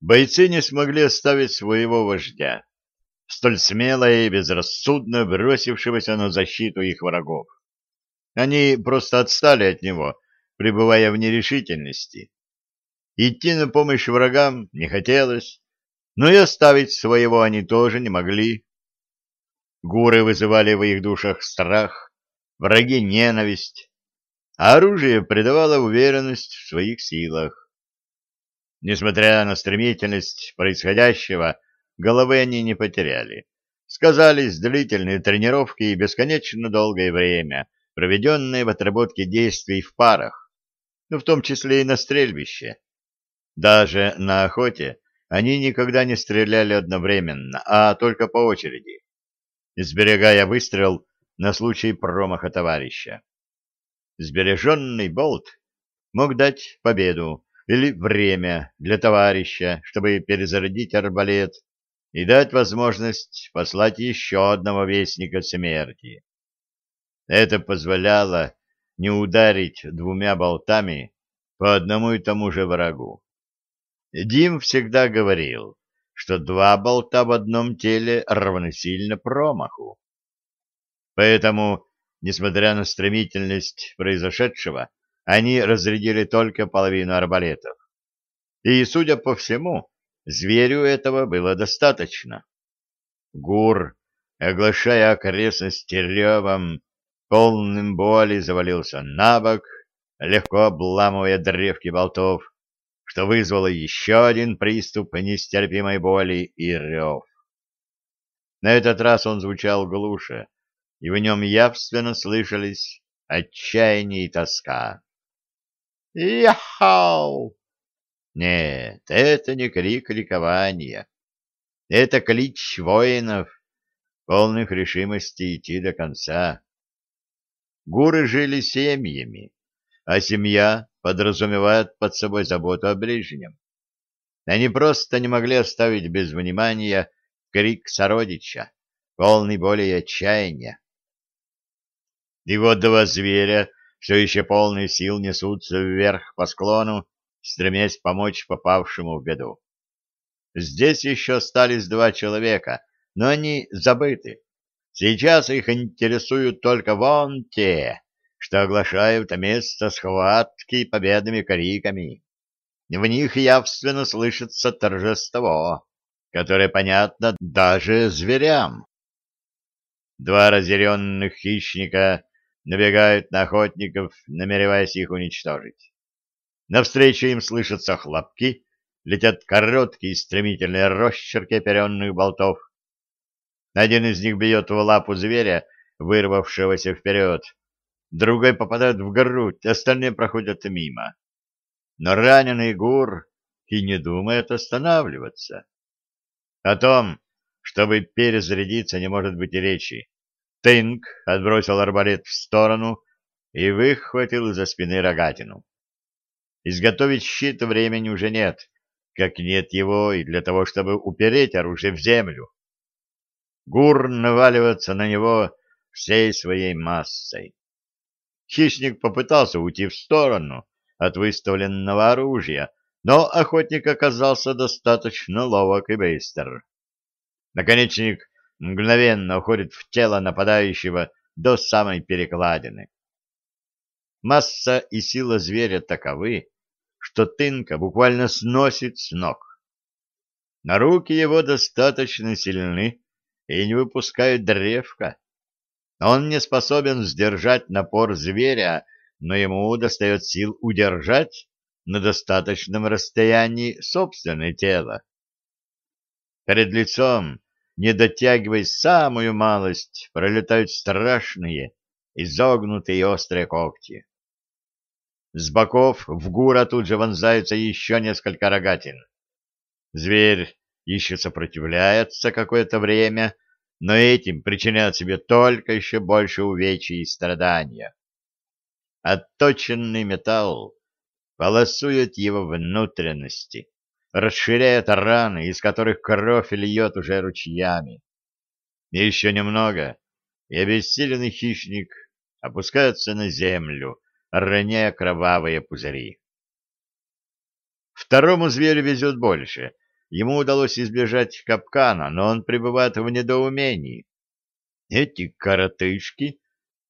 Бойцы не смогли оставить своего вождя, столь смело и безрассудно бросившегося на защиту их врагов. Они просто отстали от него, пребывая в нерешительности. Идти на помощь врагам не хотелось, но и оставить своего они тоже не могли. Гуры вызывали в их душах страх, враги — ненависть, а оружие придавало уверенность в своих силах. Несмотря на стремительность происходящего, головы они не потеряли. Сказались длительные тренировки и бесконечно долгое время, проведенное в отработке действий в парах, ну, в том числе и на стрельбище. Даже на охоте они никогда не стреляли одновременно, а только по очереди, сберегая выстрел на случай промаха товарища. Сбереженный болт мог дать победу или время для товарища, чтобы перезарядить арбалет и дать возможность послать еще одного вестника смерти. Это позволяло не ударить двумя болтами по одному и тому же врагу. Дим всегда говорил, что два болта в одном теле равносильно промаху. Поэтому, несмотря на стремительность произошедшего, они разрядили только половину арбалетов. И, судя по всему, зверю этого было достаточно. Гур, оглашая окрестности ревом, полным боли завалился на бок, легко обламывая древки болтов, что вызвало еще один приступ нестерпимой боли и рев. На этот раз он звучал глуше, и в нем явственно слышались отчаяние и тоска. Яхау! Нет, это не крик ликования. Это клич воинов, полных решимости идти до конца. Гуры жили семьями, а семья подразумевает под собой заботу о ближнем. Они просто не могли оставить без внимания крик сородича, полный боли и отчаяния. И вот два зверя все еще полные сил несутся вверх по склону, стремясь помочь попавшему в беду. Здесь еще остались два человека, но они забыты. Сейчас их интересуют только вон те, что оглашают место схватки победными криками. В них явственно слышится торжество, которое понятно даже зверям. Два разъяренных хищника набегают на охотников, намереваясь их уничтожить. Навстречу им слышатся хлопки, летят короткие стремительные росчерки оперенных болтов. Один из них бьет в лапу зверя, вырвавшегося вперед. Другой попадает в грудь, остальные проходят мимо. Но раненый гур и не думает останавливаться. О том, чтобы перезарядиться, не может быть и речи. Тынк отбросил арбалет в сторону и выхватил из-за спины рогатину. Изготовить щит времени уже нет, как нет его и для того, чтобы упереть оружие в землю. Гур наваливается на него всей своей массой. Хищник попытался уйти в сторону от выставленного оружия, но охотник оказался достаточно ловок и быстр. Наконечник мгновенно уходит в тело нападающего до самой перекладины. Масса и сила зверя таковы, что тынка буквально сносит с ног. На руки его достаточно сильны и не выпускают древка. Он не способен сдержать напор зверя, но ему достает сил удержать на достаточном расстоянии собственное тело. Перед лицом не дотягиваясь самую малость, пролетают страшные, изогнутые острые когти. С боков в гура тут же вонзаются еще несколько рогатин. Зверь еще сопротивляется какое-то время, но этим причиняет себе только еще больше увечий и страдания. Отточенный металл полосует его внутренности, расширяет раны, из которых кровь льет уже ручьями. И еще немного, и обессиленный хищник опускается на землю, роняя кровавые пузыри. Второму зверю везет больше. ему удалось избежать капкана, но он пребывает в недоумении. Эти коротышки,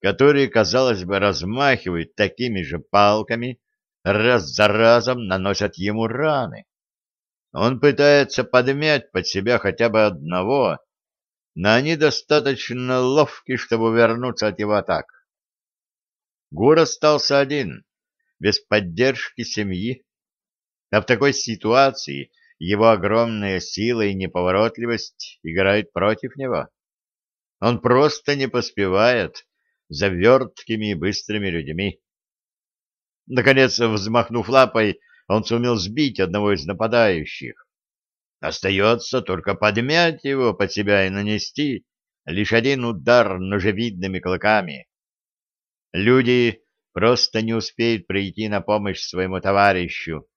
которые, казалось бы, размахивают такими же палками, раз за разом наносят ему раны. Он пытается подмять под себя хотя бы одного, но они достаточно ловки, чтобы вернуться от его атак. Гур остался один, без поддержки семьи, а в такой ситуации его огромная сила и неповоротливость играют против него. Он просто не поспевает за верткими и быстрыми людьми. Наконец, взмахнув лапой, он сумел сбить одного из нападающих. Остается только подмять его под себя и нанести лишь один удар ножевидными клыками. Люди просто не успеют прийти на помощь своему товарищу.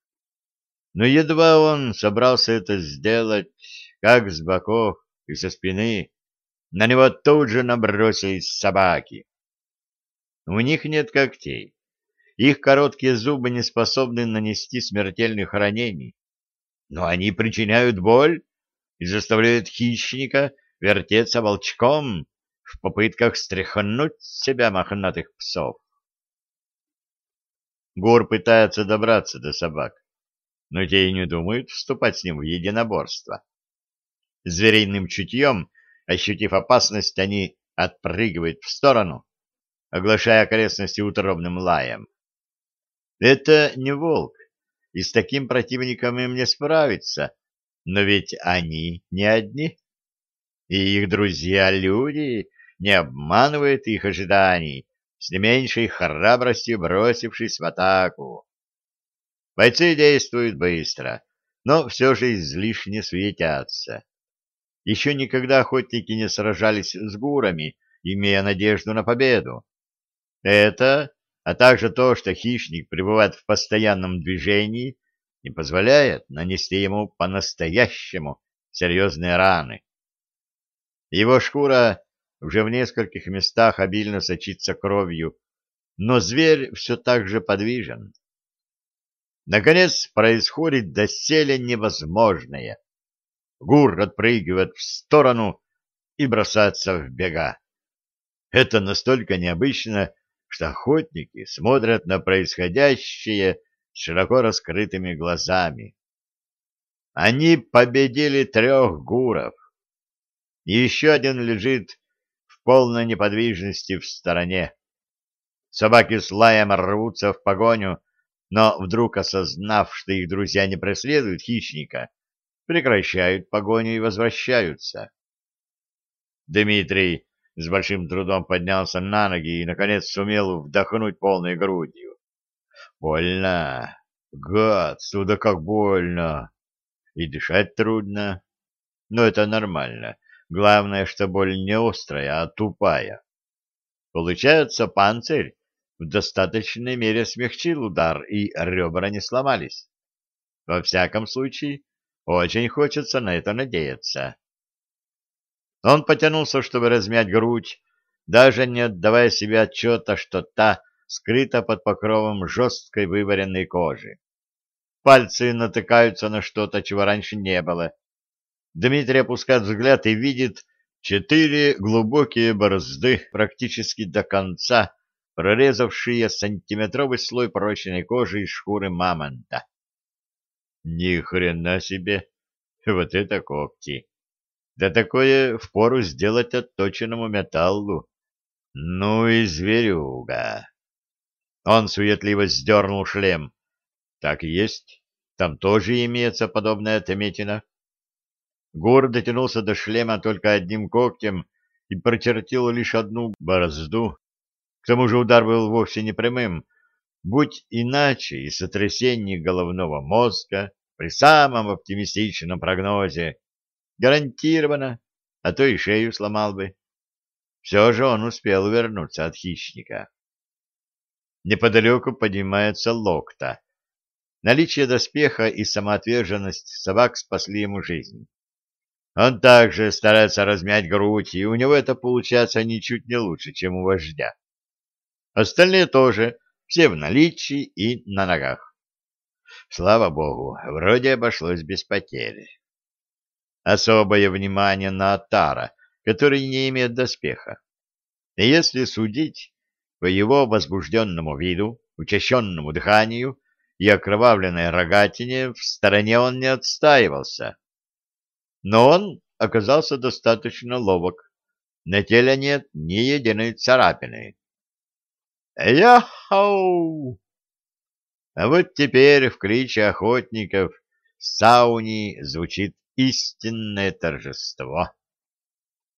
Но едва он собрался это сделать, как с боков и со спины, на него тут же набросились собаки. У них нет когтей. Их короткие зубы не способны нанести смертельных ранений но они причиняют боль и заставляют хищника вертеться волчком в попытках стряхнуть с себя мохнатых псов. Гор пытается добраться до собак, но те и не думают вступать с ним в единоборство. Звериным чутьем, ощутив опасность, они отпрыгивают в сторону, оглашая окрестности утробным лаем. Это не волк, и с таким противником им не справиться, но ведь они не одни. И их друзья-люди не обманывают их ожиданий, с не меньшей храбростью бросившись в атаку. Бойцы действуют быстро, но все же излишне светятся. Еще никогда охотники не сражались с гурами, имея надежду на победу. Это а также то, что хищник пребывает в постоянном движении, не позволяет нанести ему по-настоящему серьезные раны. Его шкура уже в нескольких местах обильно сочится кровью, но зверь все так же подвижен. Наконец происходит доселе невозможное. Гур отпрыгивает в сторону и бросается в бега. Это настолько необычно, что охотники смотрят на происходящее широко раскрытыми глазами. Они победили трех гуров. еще один лежит в полной неподвижности в стороне. Собаки с лаем рвутся в погоню, но вдруг осознав, что их друзья не преследуют хищника, прекращают погоню и возвращаются. Дмитрий с большим трудом поднялся на ноги и, наконец, сумел вдохнуть полной грудью. Больно. Гад, сюда как больно. И дышать трудно. Но это нормально. Главное, что боль не острая, а тупая. Получается, панцирь в достаточной мере смягчил удар, и ребра не сломались. Во всяком случае, очень хочется на это надеяться. Он потянулся, чтобы размять грудь, даже не отдавая себе отчета, что та скрыта под покровом жесткой вываренной кожи. Пальцы натыкаются на что-то, чего раньше не было. Дмитрий опускает взгляд и видит четыре глубокие борозды практически до конца, прорезавшие сантиметровый слой прочной кожи и шкуры мамонта. Ни хрена себе! Вот это когти! Да такое впору сделать отточенному металлу. Ну и зверюга. Он суетливо сдернул шлем. Так и есть. Там тоже имеется подобная отметина. Гур дотянулся до шлема только одним когтем и прочертил лишь одну борозду. К тому же удар был вовсе не прямым. Будь иначе и сотрясение головного мозга при самом оптимистичном прогнозе Гарантированно, а то и шею сломал бы. Все же он успел вернуться от хищника. Неподалеку поднимается локта. Наличие доспеха и самоотверженность собак спасли ему жизнь. Он также старается размять грудь, и у него это получается ничуть не лучше, чем у вождя. Остальные тоже, все в наличии и на ногах. Слава богу, вроде обошлось без потерь. Особое внимание на Атара, который не имеет доспеха. И если судить по его возбужденному виду, учащенному дыханию и окровавленной рогатине, в стороне он не отстаивался. Но он оказался достаточно ловок. На теле нет ни единой царапины. «Яхау!» А вот теперь в кличе охотников Сауни звучит истинное торжество.